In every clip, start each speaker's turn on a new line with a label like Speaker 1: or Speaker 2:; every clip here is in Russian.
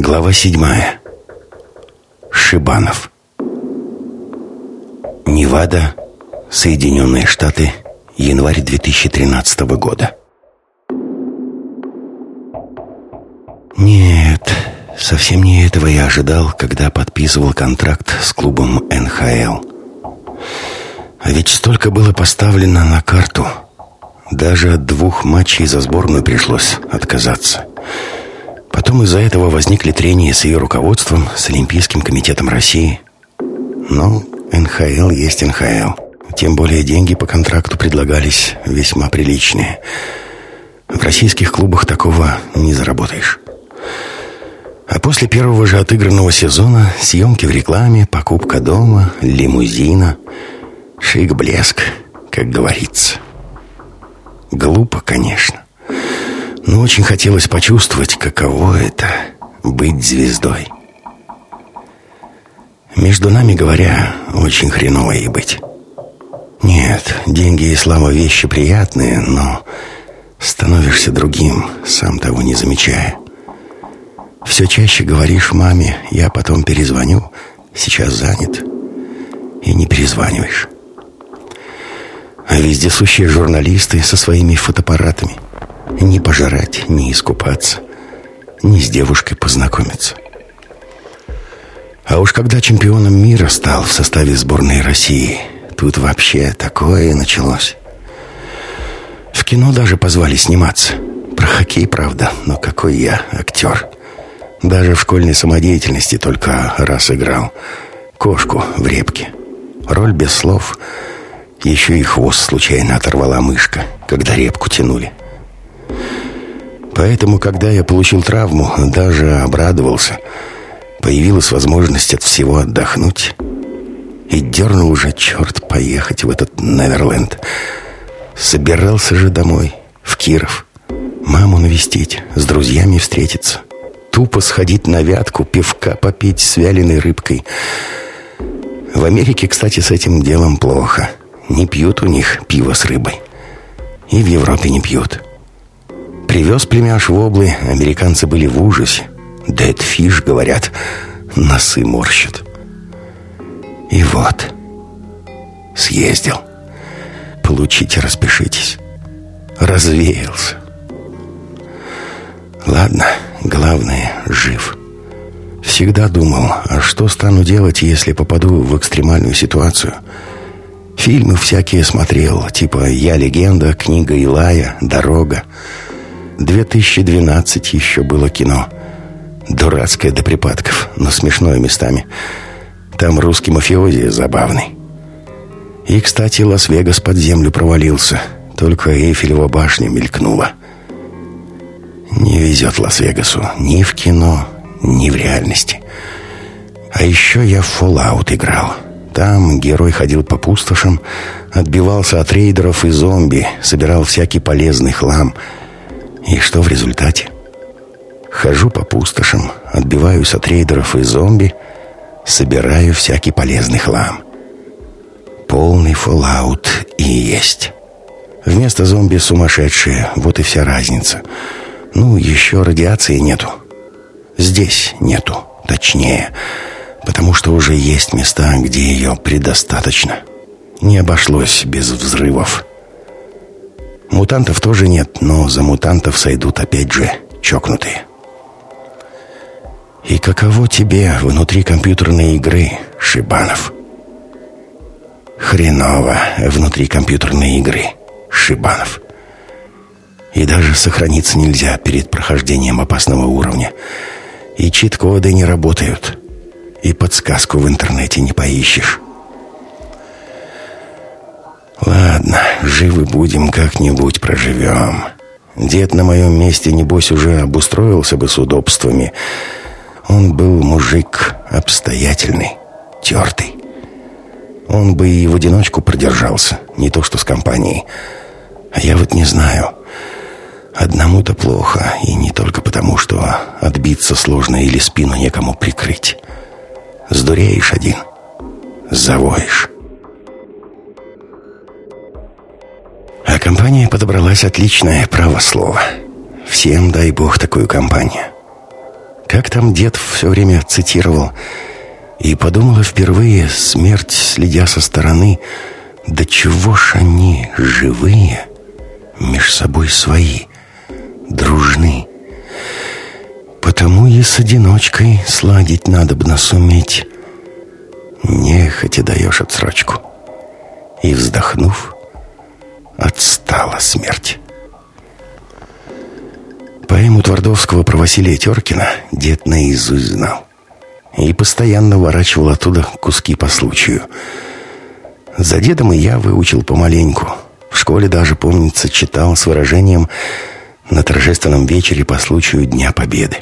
Speaker 1: Глава седьмая. Шибанов. Невада, Соединенные Штаты, январь 2013 года. Нет, совсем не этого я ожидал, когда подписывал контракт с клубом НХЛ. А ведь столько было поставлено на карту. Даже от двух матчей за сборную пришлось отказаться. Потом из-за этого возникли трения с ее руководством, с Олимпийским комитетом России. Но НХЛ есть НХЛ. Тем более деньги по контракту предлагались весьма приличные. В российских клубах такого не заработаешь. А после первого же отыгранного сезона съемки в рекламе, покупка дома, лимузина, шик-блеск, как говорится. Глупо, конечно. Но очень хотелось почувствовать, каково это — быть звездой. Между нами говоря, очень хреново ей быть. Нет, деньги и слава вещи приятные, но становишься другим, сам того не замечая. Все чаще говоришь маме, я потом перезвоню, сейчас занят. И не перезваниваешь. А вездесущие журналисты со своими фотоаппаратами. Не пожрать, не искупаться, не с девушкой познакомиться. А уж когда чемпионом мира стал в составе сборной России, тут вообще такое началось. В кино даже позвали сниматься. Про хоккей, правда, но какой я актер. Даже в школьной самодеятельности только раз играл. Кошку в репке. Роль без слов. Еще и хвост случайно оторвала мышка, когда репку тянули. Поэтому, когда я получил травму, даже обрадовался. Появилась возможность от всего отдохнуть. И дернул уже, черт, поехать в этот Неверленд. Собирался же домой, в Киров. Маму навестить, с друзьями встретиться тупо сходить на вятку, пивка попить с вяленой рыбкой. В Америке, кстати, с этим делом плохо. Не пьют у них пиво с рыбой. И в Европе не пьют. Привез племяш в облы, американцы были в ужасе. Dead fish, говорят, носы морщат. И вот, съездил. Получите, распишитесь. Развеялся. Ладно, главное, жив. Всегда думал, а что стану делать, если попаду в экстремальную ситуацию? Фильмы всякие смотрел, типа «Я легенда», «Книга Илая», «Дорога». 2012 еще было кино. Дурацкое до припадков, но смешное местами. Там русский мафиози забавный. И, кстати, Лас-Вегас под землю провалился. Только Эйфелева башня мелькнула. Не везет Лас-Вегасу ни в кино, ни в реальности. А еще я в Fallout играл. Там герой ходил по пустошам, отбивался от рейдеров и зомби, собирал всякий полезный хлам. И что в результате? Хожу по пустошам, отбиваюсь от рейдеров и зомби, собираю всякий полезный хлам. Полный Fallout и есть. Вместо зомби сумасшедшие, вот и вся разница — ну, еще радиации нету. Здесь нету, точнее. Потому что уже есть места, где ее предостаточно. Не обошлось без взрывов. Мутантов тоже нет, но за мутантов сойдут опять же чокнутые. И каково тебе внутри компьютерной игры, Шибанов? Хреново внутри компьютерной игры, Шибанов. И даже сохраниться нельзя перед прохождением опасного уровня. И чит-коды не работают. И подсказку в интернете не поищешь. Ладно, живы будем, как-нибудь проживем. Дед на моем месте, небось, уже обустроился бы с удобствами. Он был мужик обстоятельный, тертый. Он бы и в одиночку продержался, не то что с компанией. А я вот не знаю. Одному-то плохо, и не только потому, что отбиться сложно или спину некому прикрыть. Сдуреешь один, завоешь. А компания подобралась отличное право слова. Всем дай бог такую компанию. Как там дед все время цитировал И подумала впервые, смерть, следя со стороны Да чего ж они живые, меж собой свои, дружны Потому и с одиночкой сладить надо бы суметь Нехотя даешь отсрочку И, вздохнув, отстала смерть Поэму Твардовского про Василия Теркина дед наизусть знал. И постоянно ворачивал оттуда куски по случаю. За дедом и я выучил помаленьку. В школе даже, помнится, читал с выражением на торжественном вечере по случаю Дня Победы.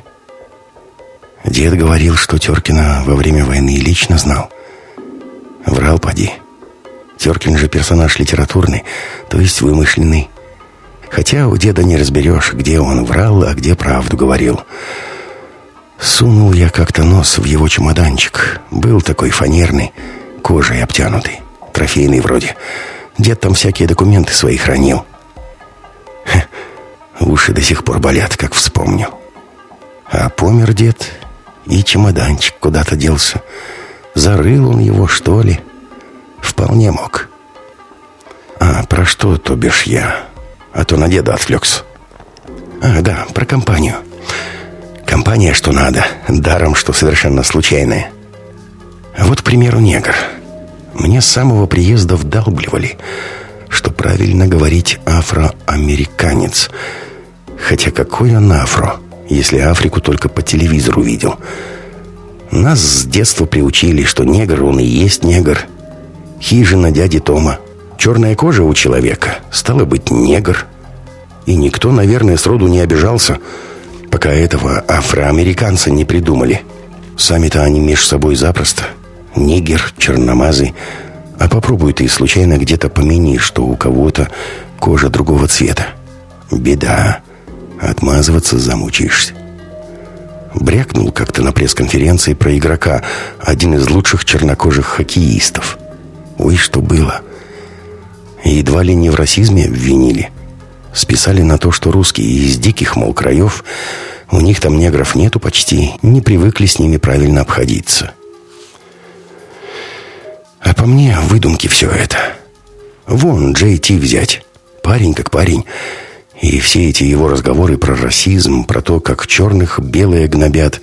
Speaker 1: Дед говорил, что Теркина во время войны лично знал. Врал, поди. Теркин же персонаж литературный, то есть вымышленный. Хотя у деда не разберешь, где он врал, а где правду говорил. Сунул я как-то нос в его чемоданчик. Был такой фанерный, кожей обтянутый, трофейный вроде. Дед там всякие документы свои хранил. Хе, уши до сих пор болят, как вспомню. А помер дед, и чемоданчик куда-то делся. Зарыл он его, что ли? Вполне мог. А про что, то бишь, я а то на деда отвлекся. А, да, про компанию. Компания, что надо, даром, что совершенно случайная. Вот, к примеру, негр. Мне с самого приезда вдалбливали, что правильно говорить афроамериканец. Хотя какой он афро, если Африку только по телевизору видел? Нас с детства приучили, что негр, он и есть негр. Хижина дяди Тома, Черная кожа у человека, стало быть, негр. И никто, наверное, сроду не обижался, пока этого афроамериканца не придумали. Сами-то они меж собой запросто. Нигер, черномазый. А попробуй ты случайно где-то помяни, что у кого-то кожа другого цвета. Беда. Отмазываться замучаешься. Брякнул как-то на пресс-конференции про игрока, один из лучших чернокожих хоккеистов. Ой, что было. Едва ли не в расизме обвинили. Списали на то, что русские из диких, мол, краев, у них там негров нету почти, не привыкли с ними правильно обходиться. А по мне выдумки все это. Вон Джей Ти взять. Парень как парень. И все эти его разговоры про расизм, про то, как черных белые гнобят.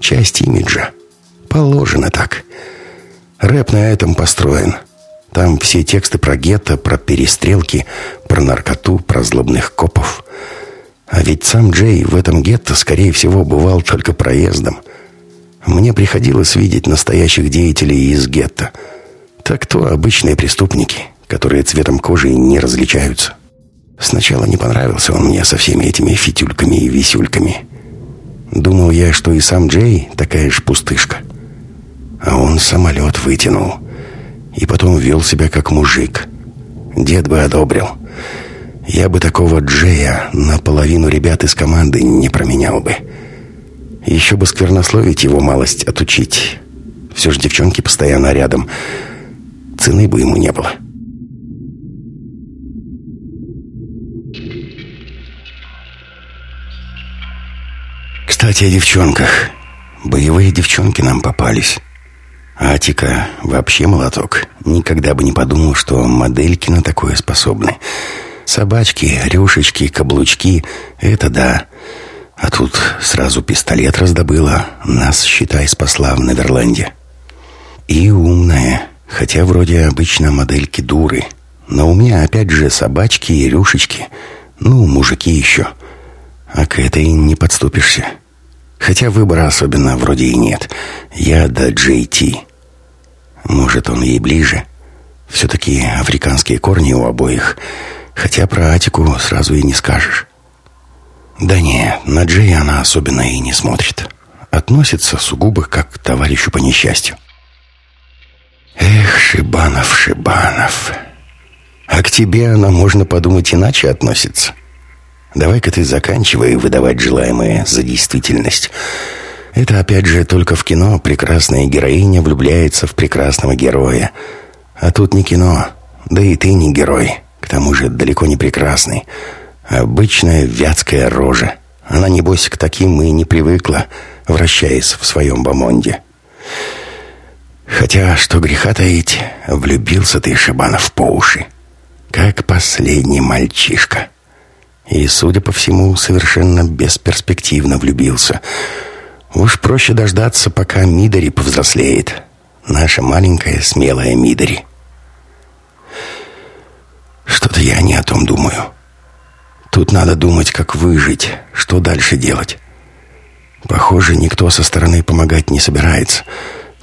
Speaker 1: Часть имиджа. Положено так. Рэп на этом построен. Там все тексты про гетто, про перестрелки, про наркоту, про злобных копов. А ведь сам Джей в этом гетто, скорее всего, бывал только проездом. Мне приходилось видеть настоящих деятелей из гетто. Так то обычные преступники, которые цветом кожи не различаются. Сначала не понравился он мне со всеми этими фитюльками и висюльками. Думал я, что и сам Джей такая же пустышка. А он самолет вытянул и потом вел себя как мужик. Дед бы одобрил. Я бы такого Джея на половину ребят из команды не променял бы. Еще бы сквернословить его малость отучить. Все же девчонки постоянно рядом. Цены бы ему не было. Кстати, о девчонках. Боевые девчонки нам попались. Атика вообще молоток. Никогда бы не подумал, что модельки на такое способны. Собачки, рюшечки, каблучки — это да. А тут сразу пистолет раздобыла. Нас, считай, спасла в Неверленде. И умная, хотя вроде обычно модельки дуры. Но у меня опять же собачки и рюшечки. Ну, мужики еще. А к этой не подступишься. Хотя выбора особенно вроде и нет. Я до Джей. Может, он ей ближе? Все-таки африканские корни у обоих. Хотя про Атику сразу и не скажешь. Да не, на Джей она особенно и не смотрит. Относится сугубо как к товарищу по несчастью. Эх, Шибанов, Шибанов. А к тебе она, можно подумать, иначе относится. Давай-ка ты заканчивай выдавать желаемое за действительность. Это опять же только в кино прекрасная героиня влюбляется в прекрасного героя. А тут не кино, да и ты не герой. К тому же далеко не прекрасный. Обычная вятская рожа. Она, небось, к таким и не привыкла, вращаясь в своем бомонде. Хотя, что греха таить, влюбился ты, Шибанов, по уши. Как последний мальчишка. И, судя по всему, совершенно бесперспективно влюбился. Уж проще дождаться, пока Мидори повзрослеет. Наша маленькая смелая Мидори. Что-то я не о том думаю. Тут надо думать, как выжить, что дальше делать. Похоже, никто со стороны помогать не собирается.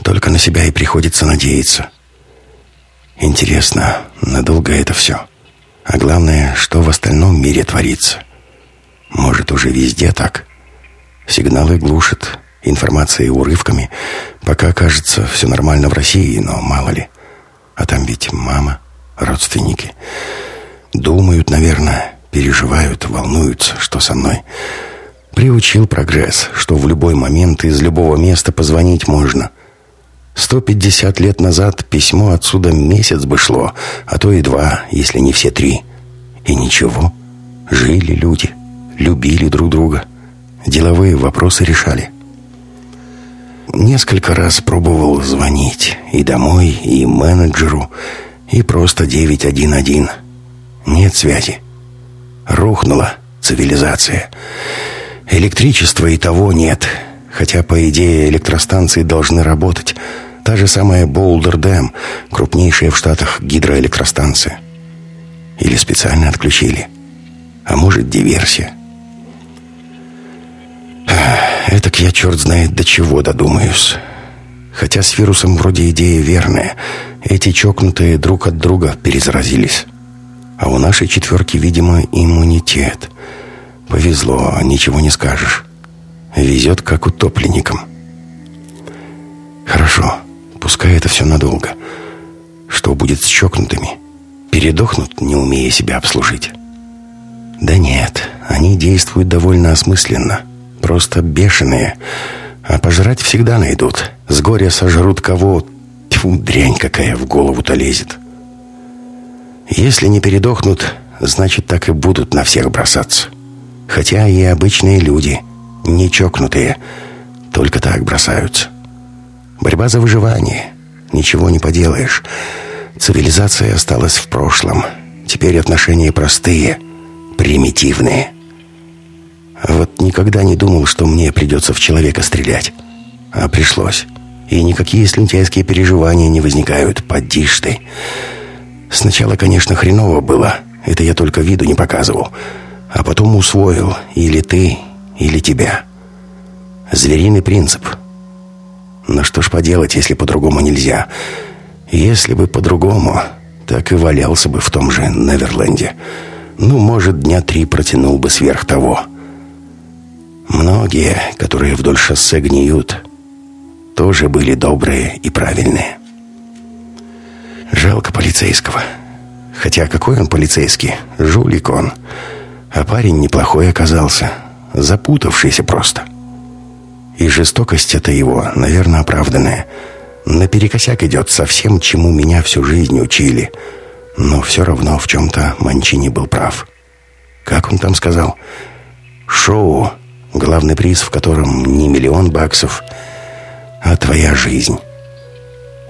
Speaker 1: Только на себя и приходится надеяться. Интересно, надолго это все? А главное, что в остальном мире творится? Может, уже везде так? Сигналы глушат, информацией урывками. Пока кажется, все нормально в России, но мало ли. А там ведь мама, родственники. Думают, наверное, переживают, волнуются, что со мной. Приучил прогресс, что в любой момент из любого места позвонить можно – Сто пятьдесят лет назад письмо отсюда месяц бы шло, а то и два, если не все три. И ничего. Жили люди, любили друг друга, деловые вопросы решали. Несколько раз пробовал звонить и домой, и менеджеру, и просто 911. Нет связи. Рухнула цивилизация. Электричества и того нет, хотя, по идее, электростанции должны работать – Та же самая Боулдер-Дэм, крупнейшая в Штатах гидроэлектростанция. Или специально отключили. А может, диверсия. Этак я черт знает до чего додумаюсь. Хотя с вирусом вроде идея верная. Эти чокнутые друг от друга перезаразились. А у нашей четверки, видимо, иммунитет. Повезло, ничего не скажешь. Везет, как утопленникам. Хорошо. Пускай это все надолго. Что будет с чокнутыми? Передохнут, не умея себя обслужить? Да нет, они действуют довольно осмысленно. Просто бешеные. А пожрать всегда найдут. С горя сожрут кого... Тьфу, дрянь какая в голову-то лезет. Если не передохнут, значит, так и будут на всех бросаться. Хотя и обычные люди, не чокнутые, только так бросаются. Борьба за выживание. Ничего не поделаешь. Цивилизация осталась в прошлом. Теперь отношения простые, примитивные. Вот никогда не думал, что мне придется в человека стрелять. А пришлось. И никакие слюнтяйские переживания не возникают. Подишь ты. Сначала, конечно, хреново было. Это я только виду не показывал. А потом усвоил. Или ты, или тебя. Звериный принцип — но что ж поделать, если по-другому нельзя? Если бы по-другому, так и валялся бы в том же Неверленде. Ну, может, дня три протянул бы сверх того. Многие, которые вдоль шоссе гниют, тоже были добрые и правильные. Жалко полицейского. Хотя какой он полицейский? Жулик он. А парень неплохой оказался. Запутавшийся просто. И жестокость эта его, наверное, оправданная. Наперекосяк идет со всем, чему меня всю жизнь учили. Но все равно в чем-то Манчини был прав. Как он там сказал? «Шоу, главный приз в котором не миллион баксов, а твоя жизнь».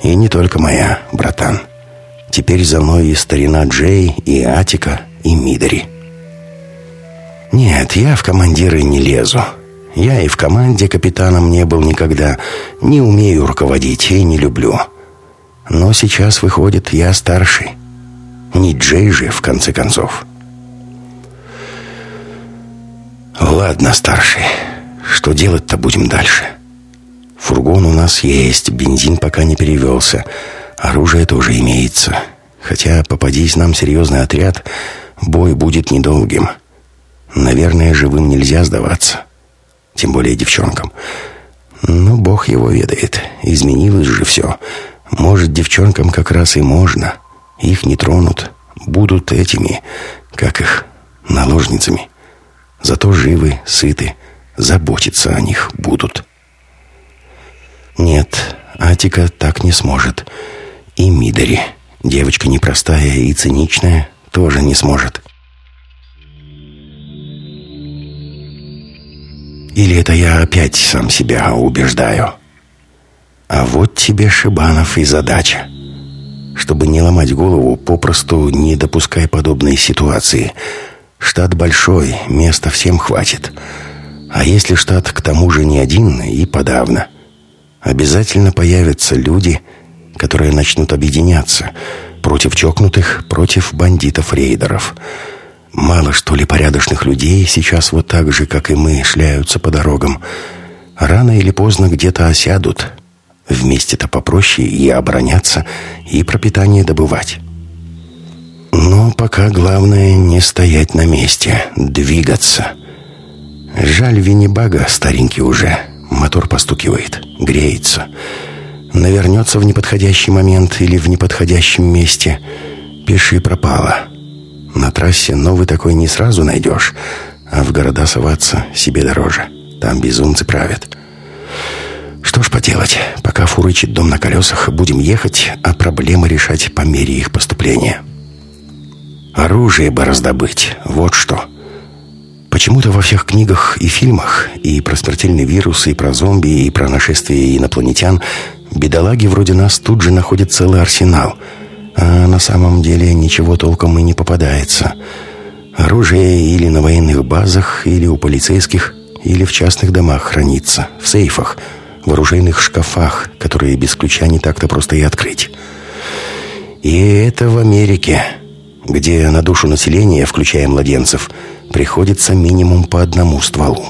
Speaker 1: И не только моя, братан. Теперь за мной и старина Джей, и Атика, и Мидори. Нет, я в командиры не лезу. Я и в команде капитаном не был никогда. Не умею руководить и не люблю. Но сейчас, выходит, я старший. Не Джей же, в конце концов. Ладно, старший. Что делать-то будем дальше? Фургон у нас есть, бензин пока не перевелся. Оружие тоже имеется. Хотя, попадись нам серьезный отряд, бой будет недолгим. Наверное, живым нельзя сдаваться тем более девчонкам. Но бог его ведает, изменилось же все. Может, девчонкам как раз и можно. Их не тронут, будут этими, как их, наложницами. Зато живы, сыты, заботиться о них будут. Нет, Атика так не сможет. И Мидори, девочка непростая и циничная, тоже не сможет. Или это я опять сам себя убеждаю? А вот тебе, Шибанов, и задача. Чтобы не ломать голову, попросту не допускай подобные ситуации. Штат большой, места всем хватит. А если штат к тому же не один, и подавно. Обязательно появятся люди, которые начнут объединяться против чокнутых, против бандитов-рейдеров. Мало что ли порядочных людей сейчас вот так же, как и мы, шляются по дорогам. Рано или поздно где-то осядут. Вместе-то попроще и обороняться, и пропитание добывать. Но пока главное не стоять на месте, двигаться. Жаль Виннибага, старенький уже. Мотор постукивает, греется. Навернется в неподходящий момент или в неподходящем месте. Пиши пропало. На трассе новый такой не сразу найдешь, а в города соваться себе дороже. Там безумцы правят. Что ж поделать, пока фурычит дом на колесах, будем ехать, а проблемы решать по мере их поступления. Оружие бы раздобыть, вот что. Почему-то во всех книгах и фильмах, и про смертельный вирус, и про зомби, и про нашествие инопланетян, бедолаги вроде нас тут же находят целый арсенал – а на самом деле ничего толком и не попадается. Оружие или на военных базах, или у полицейских, или в частных домах хранится, в сейфах, в оружейных шкафах, которые без ключа не так-то просто и открыть. И это в Америке, где на душу населения, включая младенцев, приходится минимум по одному стволу.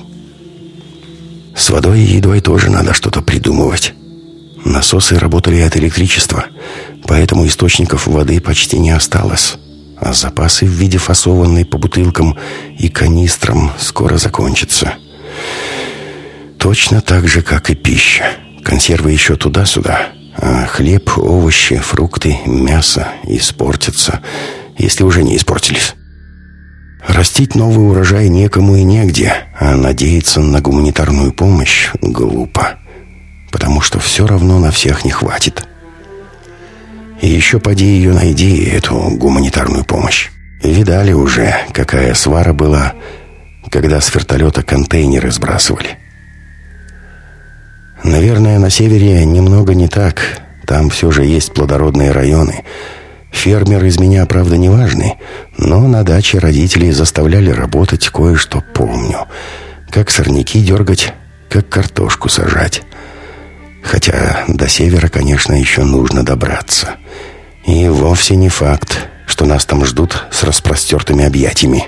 Speaker 1: С водой и едой тоже надо что-то придумывать. Насосы работали от электричества, поэтому источников воды почти не осталось. А запасы в виде фасованной по бутылкам и канистрам скоро закончатся. Точно так же, как и пища. Консервы еще туда-сюда, а хлеб, овощи, фрукты, мясо испортятся, если уже не испортились. Растить новый урожай некому и негде, а надеяться на гуманитарную помощь глупо потому что все равно на всех не хватит. И еще поди ее найди, эту гуманитарную помощь. Видали уже, какая свара была, когда с вертолета контейнеры сбрасывали. Наверное, на севере немного не так. Там все же есть плодородные районы. Фермер из меня, правда, не важный, но на даче родители заставляли работать кое-что помню. Как сорняки дергать, как картошку сажать. Хотя до севера, конечно, еще нужно добраться. И вовсе не факт, что нас там ждут с распростертыми объятиями.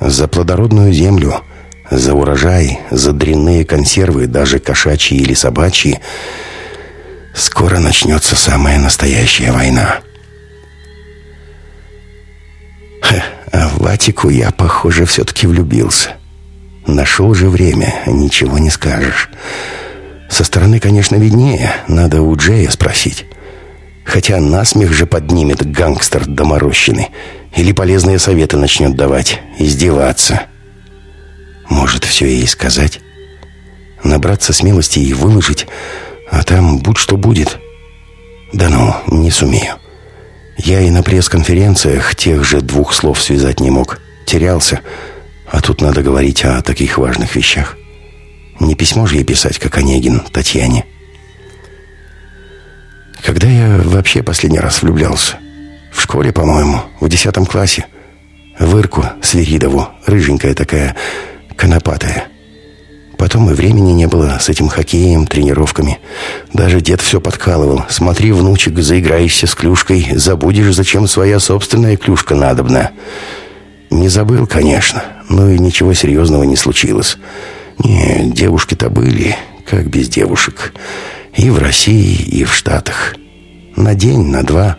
Speaker 1: За плодородную землю, за урожай, за дрянные консервы, даже кошачьи или собачьи, скоро начнется самая настоящая война. Ха, а в Ватику я, похоже, все-таки влюбился. Нашел же время, ничего не скажешь. Со стороны, конечно, виднее. Надо у Джея спросить. Хотя насмех же поднимет гангстер доморощенный. Или полезные советы начнет давать. Издеваться. Может, все ей сказать? Набраться смелости и выложить. А там будь что будет. Да ну, не сумею. Я и на пресс-конференциях тех же двух слов связать не мог. Терялся. А тут надо говорить о таких важных вещах. Не письмо же ей писать, как Онегин Татьяне. Когда я вообще последний раз влюблялся? В школе, по-моему, в десятом классе. В Ирку Свиридову, рыженькая такая, конопатая. Потом и времени не было с этим хоккеем, тренировками. Даже дед все подкалывал. Смотри, внучек, заиграешься с клюшкой, забудешь, зачем своя собственная клюшка надобна. Не забыл, конечно, но и ничего серьезного не случилось. Нет, девушки-то были, как без девушек. И в России, и в Штатах. На день, на два.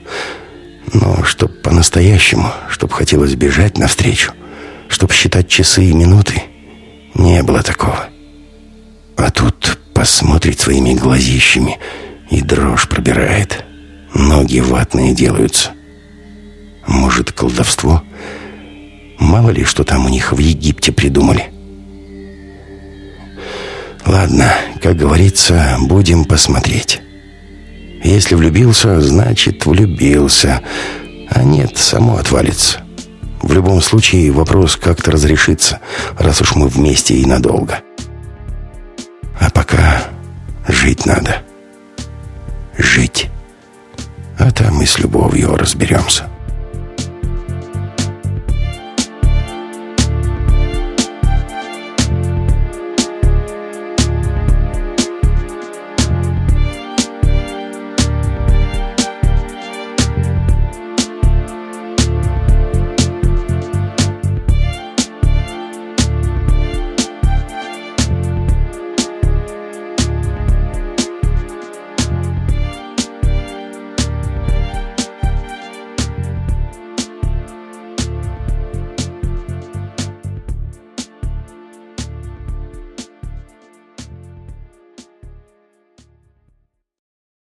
Speaker 1: Но чтоб по-настоящему, чтоб хотелось бежать навстречу, чтоб считать часы и минуты, не было такого. А тут посмотрит своими глазищами, и дрожь пробирает. Ноги ватные делаются. Может, колдовство? Мало ли, что там у них в Египте придумали. Ладно, как говорится, будем посмотреть. Если влюбился, значит влюбился. А нет, само отвалится. В любом случае вопрос как-то разрешится, раз уж мы вместе и надолго. А пока жить надо. Жить. А там и с любовью разберемся.